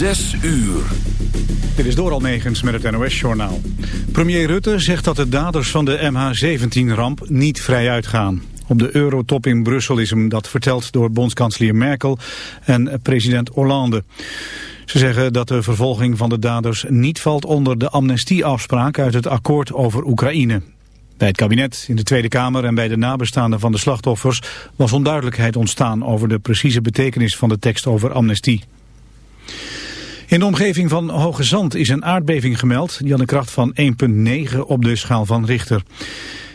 Zes uur. Dit is door Almegens met het NOS-journaal. Premier Rutte zegt dat de daders van de MH17-ramp niet vrij uitgaan. Op de eurotop in Brussel is hem dat verteld door bondskanselier Merkel en president Hollande. Ze zeggen dat de vervolging van de daders niet valt onder de amnestieafspraak uit het akkoord over Oekraïne. Bij het kabinet, in de Tweede Kamer en bij de nabestaanden van de slachtoffers was onduidelijkheid ontstaan over de precieze betekenis van de tekst over amnestie. In de omgeving van Hoge Zand is een aardbeving gemeld die had een kracht van 1,9 op de schaal van Richter.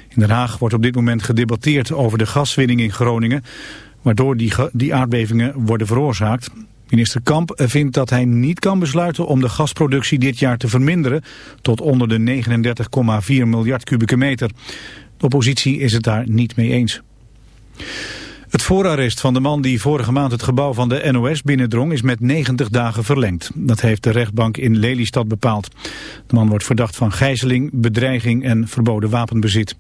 In Den Haag wordt op dit moment gedebatteerd over de gaswinning in Groningen, waardoor die, die aardbevingen worden veroorzaakt. Minister Kamp vindt dat hij niet kan besluiten om de gasproductie dit jaar te verminderen tot onder de 39,4 miljard kubieke meter. De oppositie is het daar niet mee eens. Het voorarrest van de man die vorige maand het gebouw van de NOS binnendrong is met 90 dagen verlengd. Dat heeft de rechtbank in Lelystad bepaald. De man wordt verdacht van gijzeling, bedreiging en verboden wapenbezit.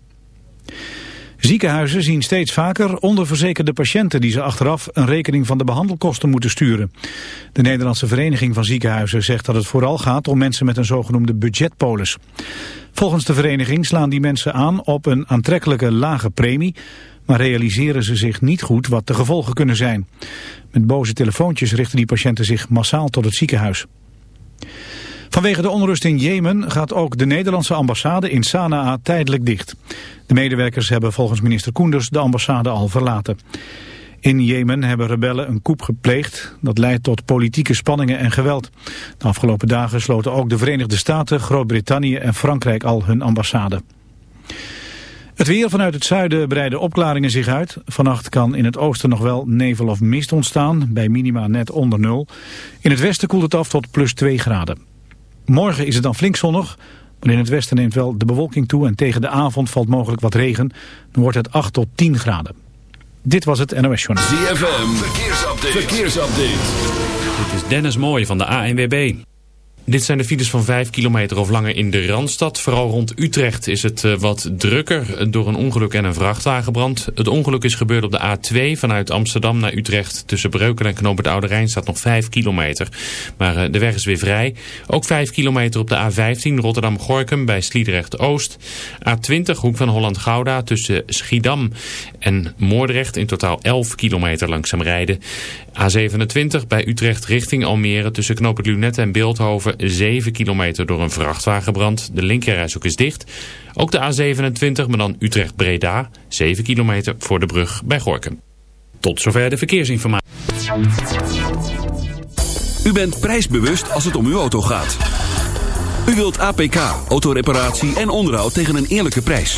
Ziekenhuizen zien steeds vaker onderverzekerde patiënten die ze achteraf een rekening van de behandelkosten moeten sturen. De Nederlandse Vereniging van Ziekenhuizen zegt dat het vooral gaat om mensen met een zogenoemde budgetpolis. Volgens de vereniging slaan die mensen aan op een aantrekkelijke lage premie, maar realiseren ze zich niet goed wat de gevolgen kunnen zijn. Met boze telefoontjes richten die patiënten zich massaal tot het ziekenhuis. Vanwege de onrust in Jemen gaat ook de Nederlandse ambassade in Sanaa tijdelijk dicht. De medewerkers hebben volgens minister Koenders de ambassade al verlaten. In Jemen hebben rebellen een coup gepleegd. Dat leidt tot politieke spanningen en geweld. De afgelopen dagen sloten ook de Verenigde Staten, Groot-Brittannië en Frankrijk al hun ambassade. Het weer vanuit het zuiden breiden opklaringen zich uit. Vannacht kan in het oosten nog wel nevel of mist ontstaan, bij minima net onder nul. In het westen koelt het af tot plus 2 graden. Morgen is het dan flink zonnig, maar in het westen neemt wel de bewolking toe en tegen de avond valt mogelijk wat regen. Dan wordt het 8 tot 10 graden. Dit was het NOS Journal. ZFM, verkeersupdate. verkeersupdate. Dit is Dennis Mooij van de ANWB. Dit zijn de files van 5 kilometer of langer in de Randstad. Vooral rond Utrecht is het eh, wat drukker door een ongeluk en een vrachtwagenbrand. Het ongeluk is gebeurd op de A2 vanuit Amsterdam naar Utrecht. Tussen Breukelen en Knoop het Oude Rijn staat nog 5 kilometer. Maar eh, de weg is weer vrij. Ook 5 kilometer op de A15 Rotterdam-Gorkum bij Sliedrecht-Oost. A20 Hoek van Holland-Gouda tussen Schiedam en Moordrecht. In totaal 11 kilometer langzaam rijden. A27 bij Utrecht richting Almere tussen Knoop het Lunet en Beeldhoven 7 kilometer door een vrachtwagenbrand. De linkerrijshoek is dicht. Ook de A27, maar dan Utrecht-Breda, 7 kilometer voor de brug bij Gorkum. Tot zover de verkeersinformatie. U bent prijsbewust als het om uw auto gaat. U wilt APK, autoreparatie en onderhoud tegen een eerlijke prijs.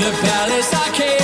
the palace I came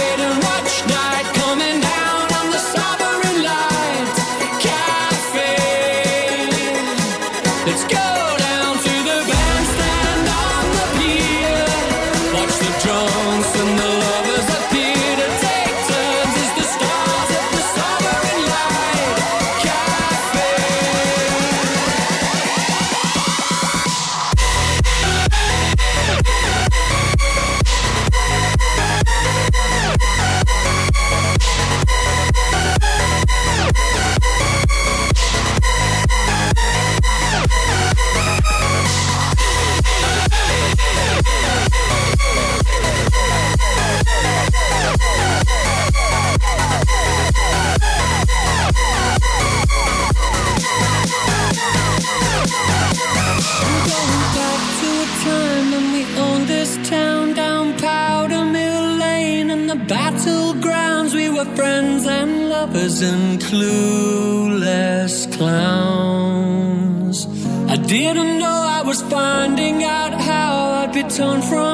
torn from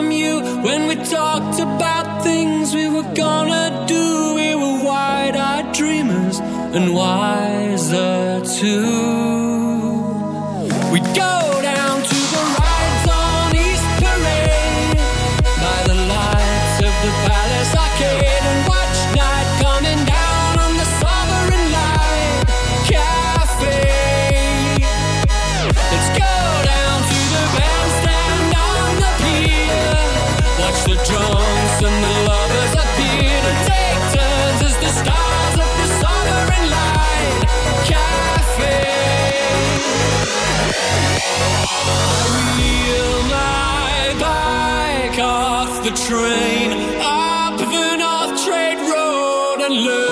the train up the North Trade Road and learn.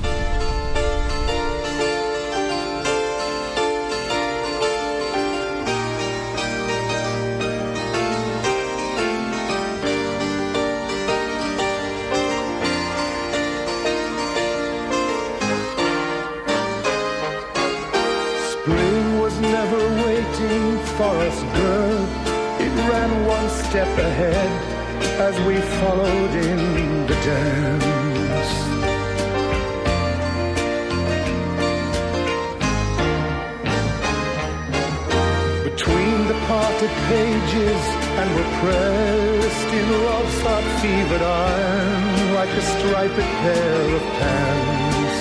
Between the parted pages and we're pressed in love's hot fevered iron like a striped pair of pants.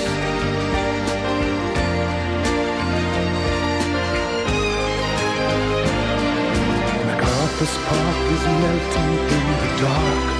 MacArthur's Park is melting in the dark.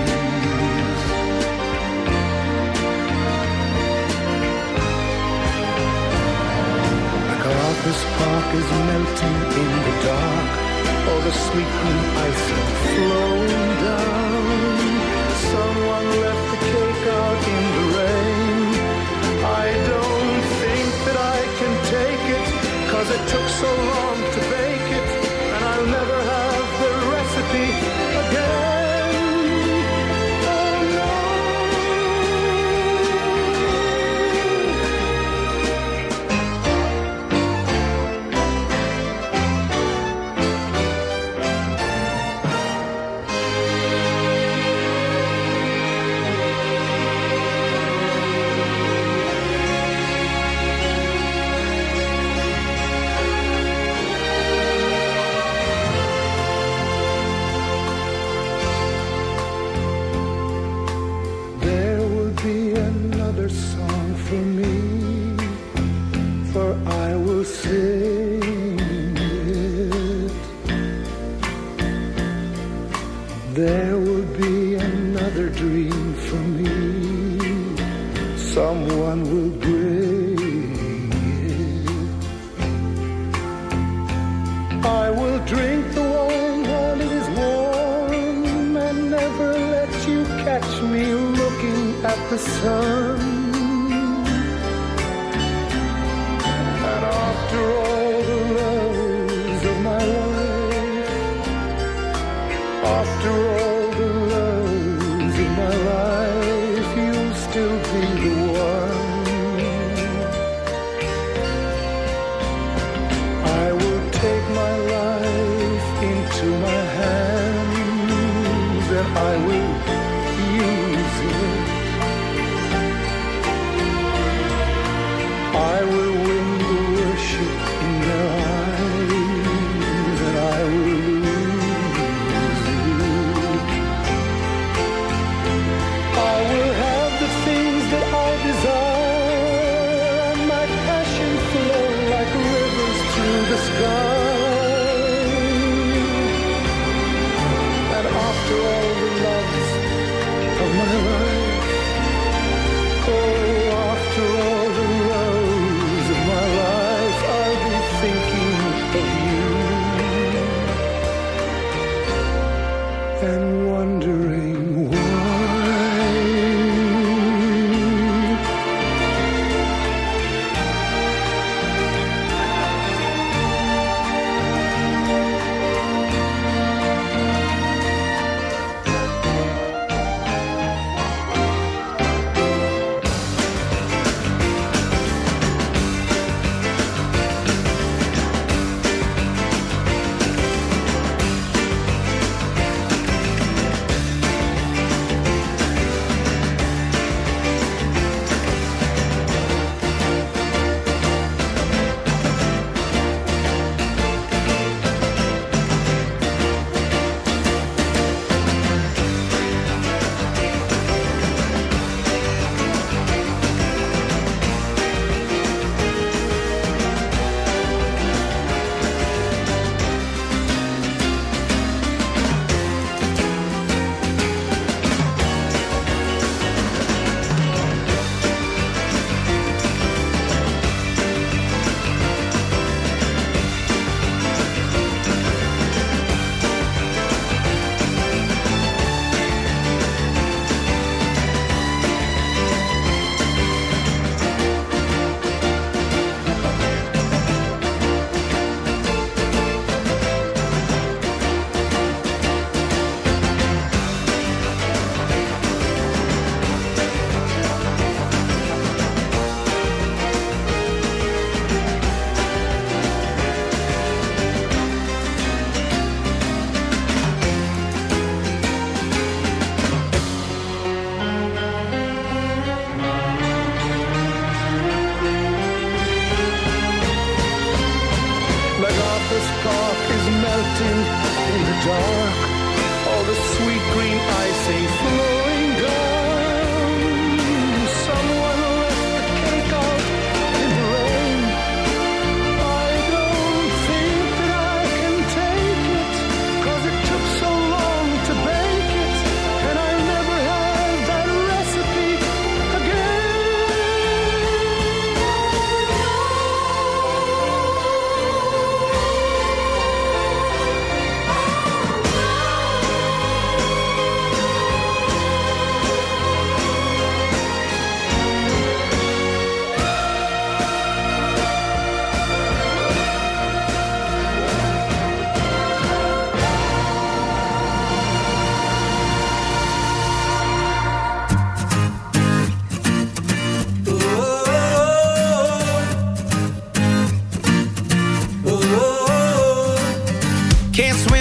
MacArthur's Park is melting in the dark. All the sweet green ice is flowing down. Someone left the cake out in the rain. I don't think that I can take it, cause it took so long to my hands and I will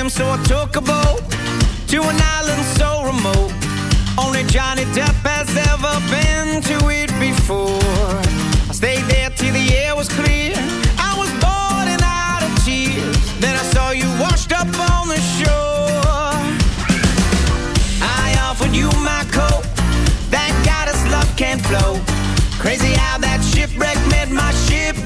swim, so I took a boat to an island so remote. Only Johnny Depp has ever been to it before. I stayed there till the air was clear. I was born and out of tears. Then I saw you washed up on the shore. I offered you my coat. Thank God love can't flow. Crazy how that shipwreck made my ship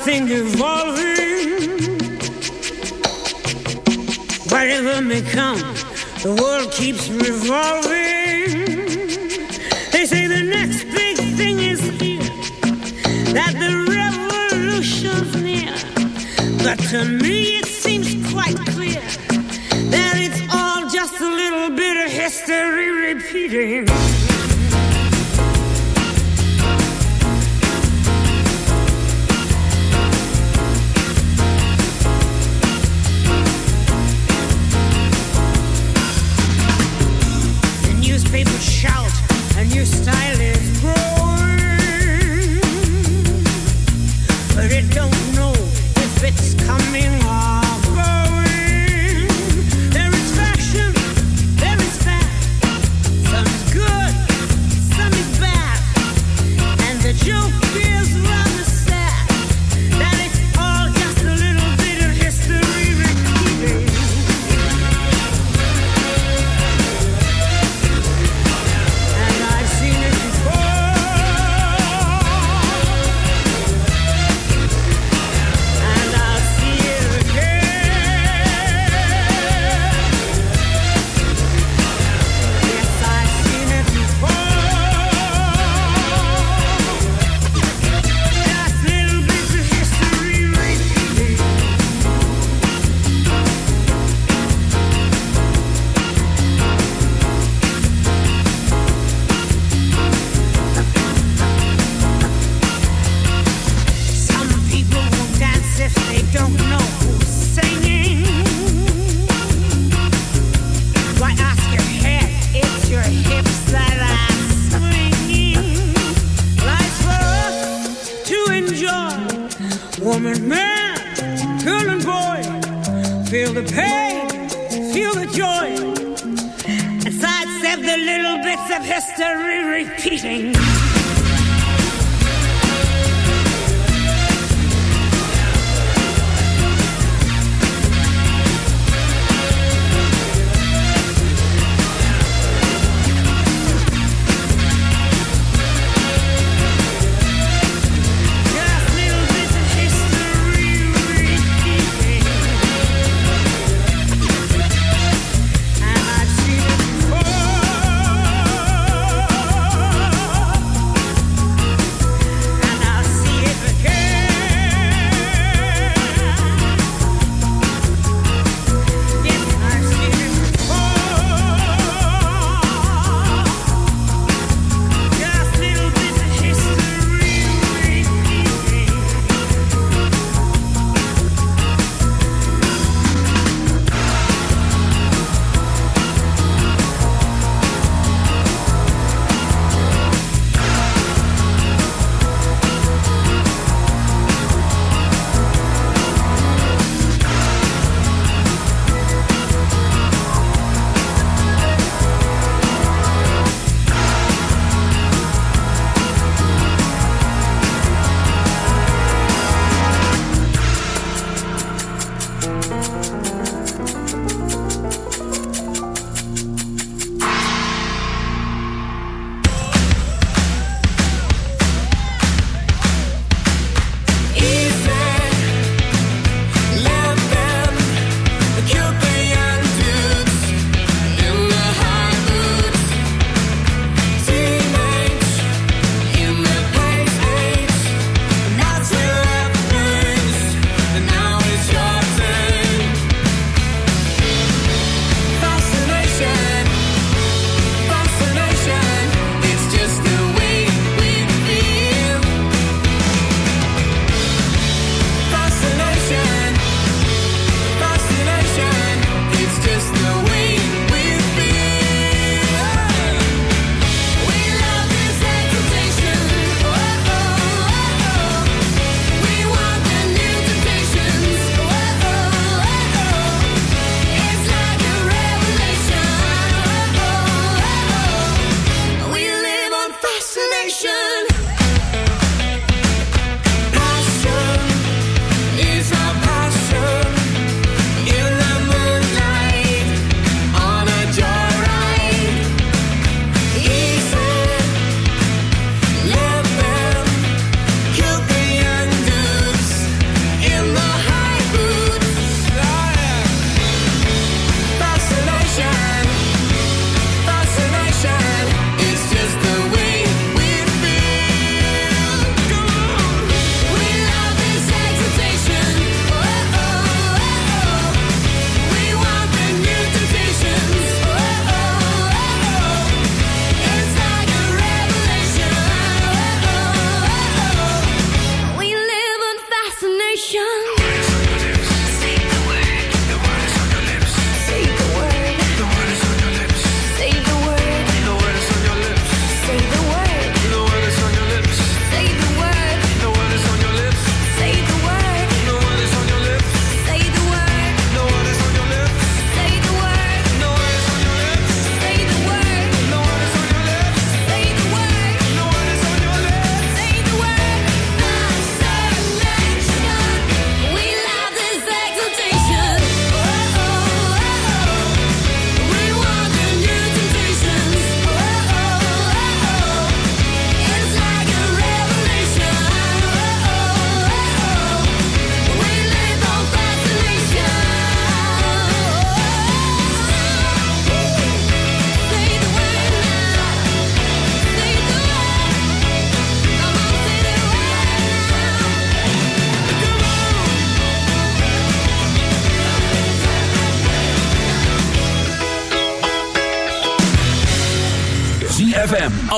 Something evolving. Whatever may come, the world keeps revolving.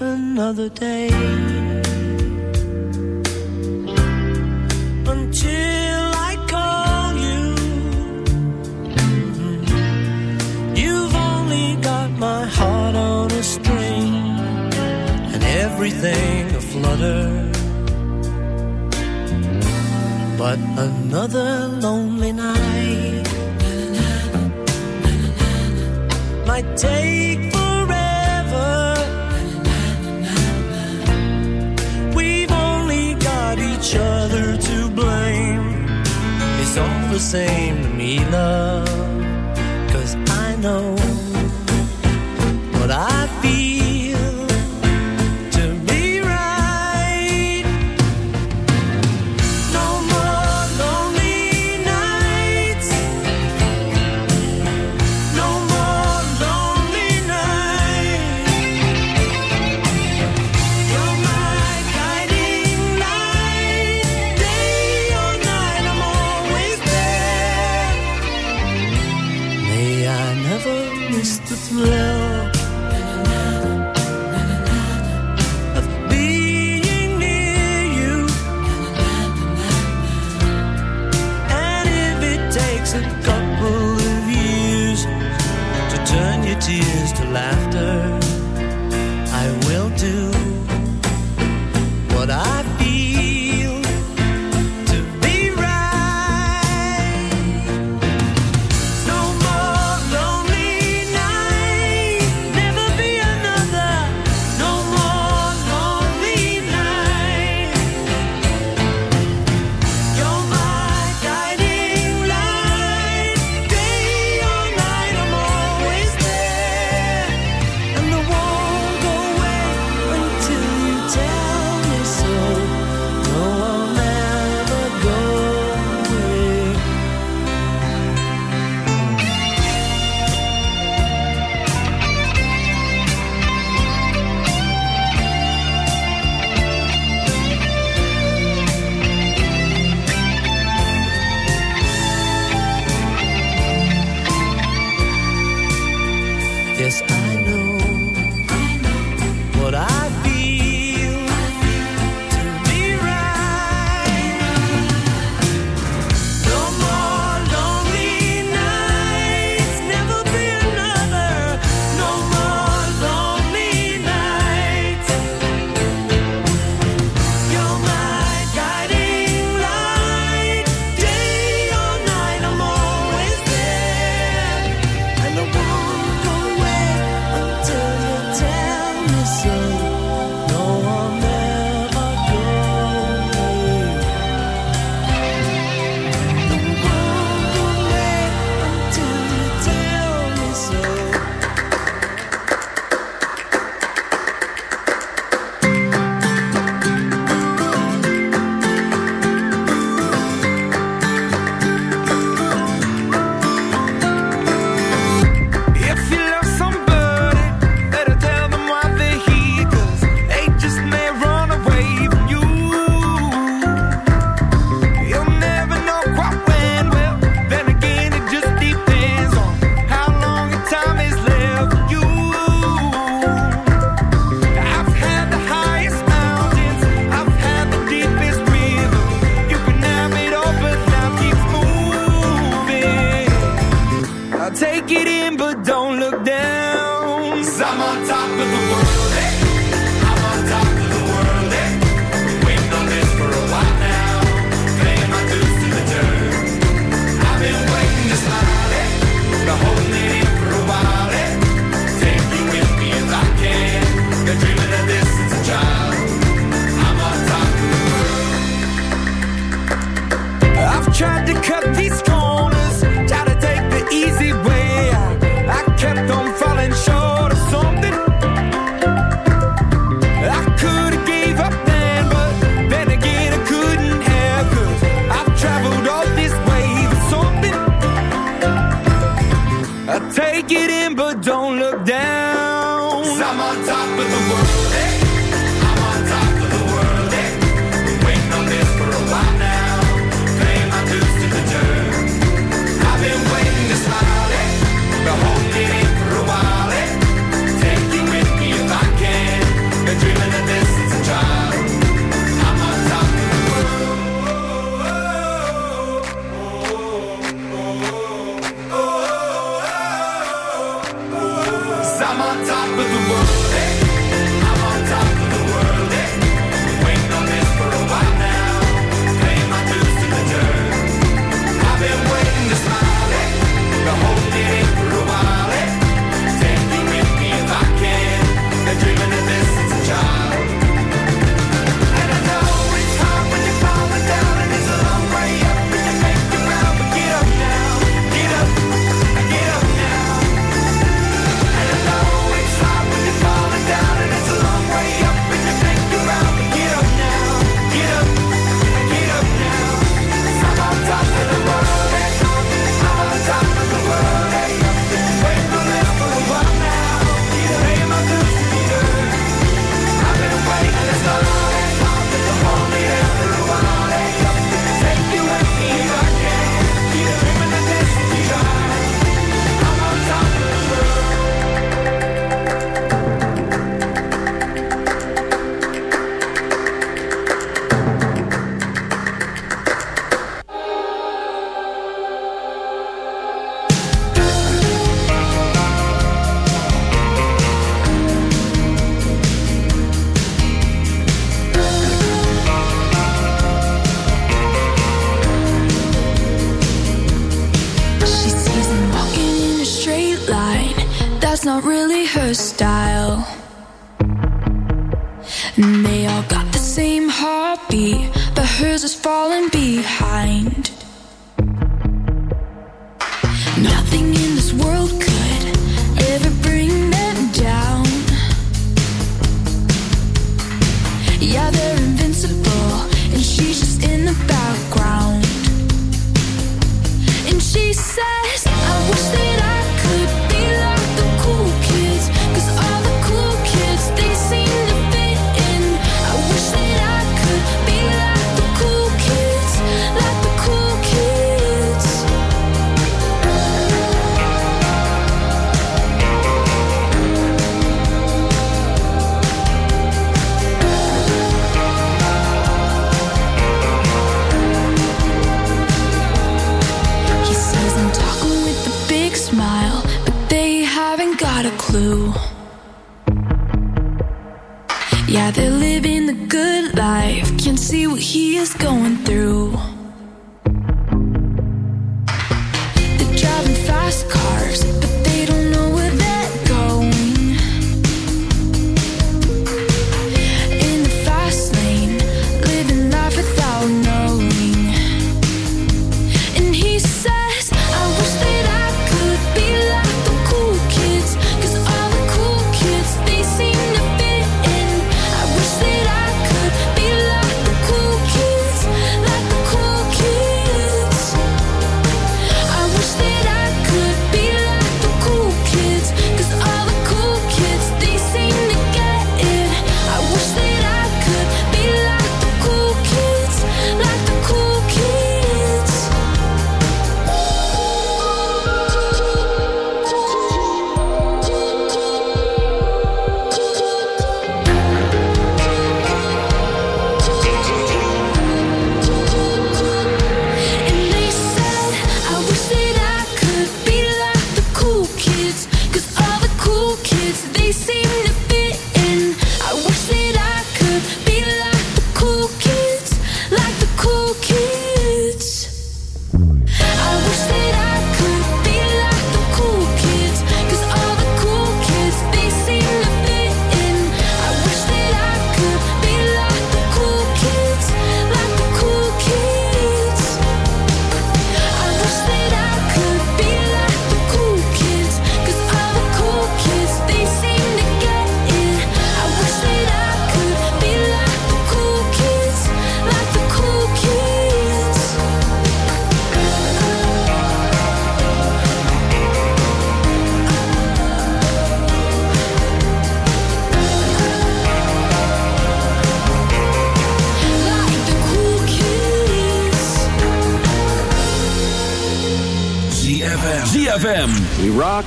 another day until I call you. You've only got my heart on a string and everything aflutter. But another lonely night, my day same to me, love.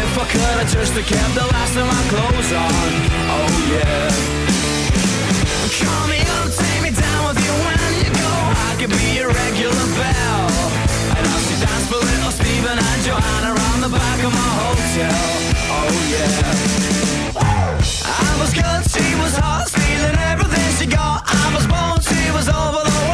If I could. I just have kept the last of my clothes on. Oh yeah. Call me up, take me down with you when you go. I could be your regular belle. And I'll see dance for little Stephen and Joanna around the back of my hotel. Oh yeah. I was good, she was hot, stealing everything she got. I was born, she was over the of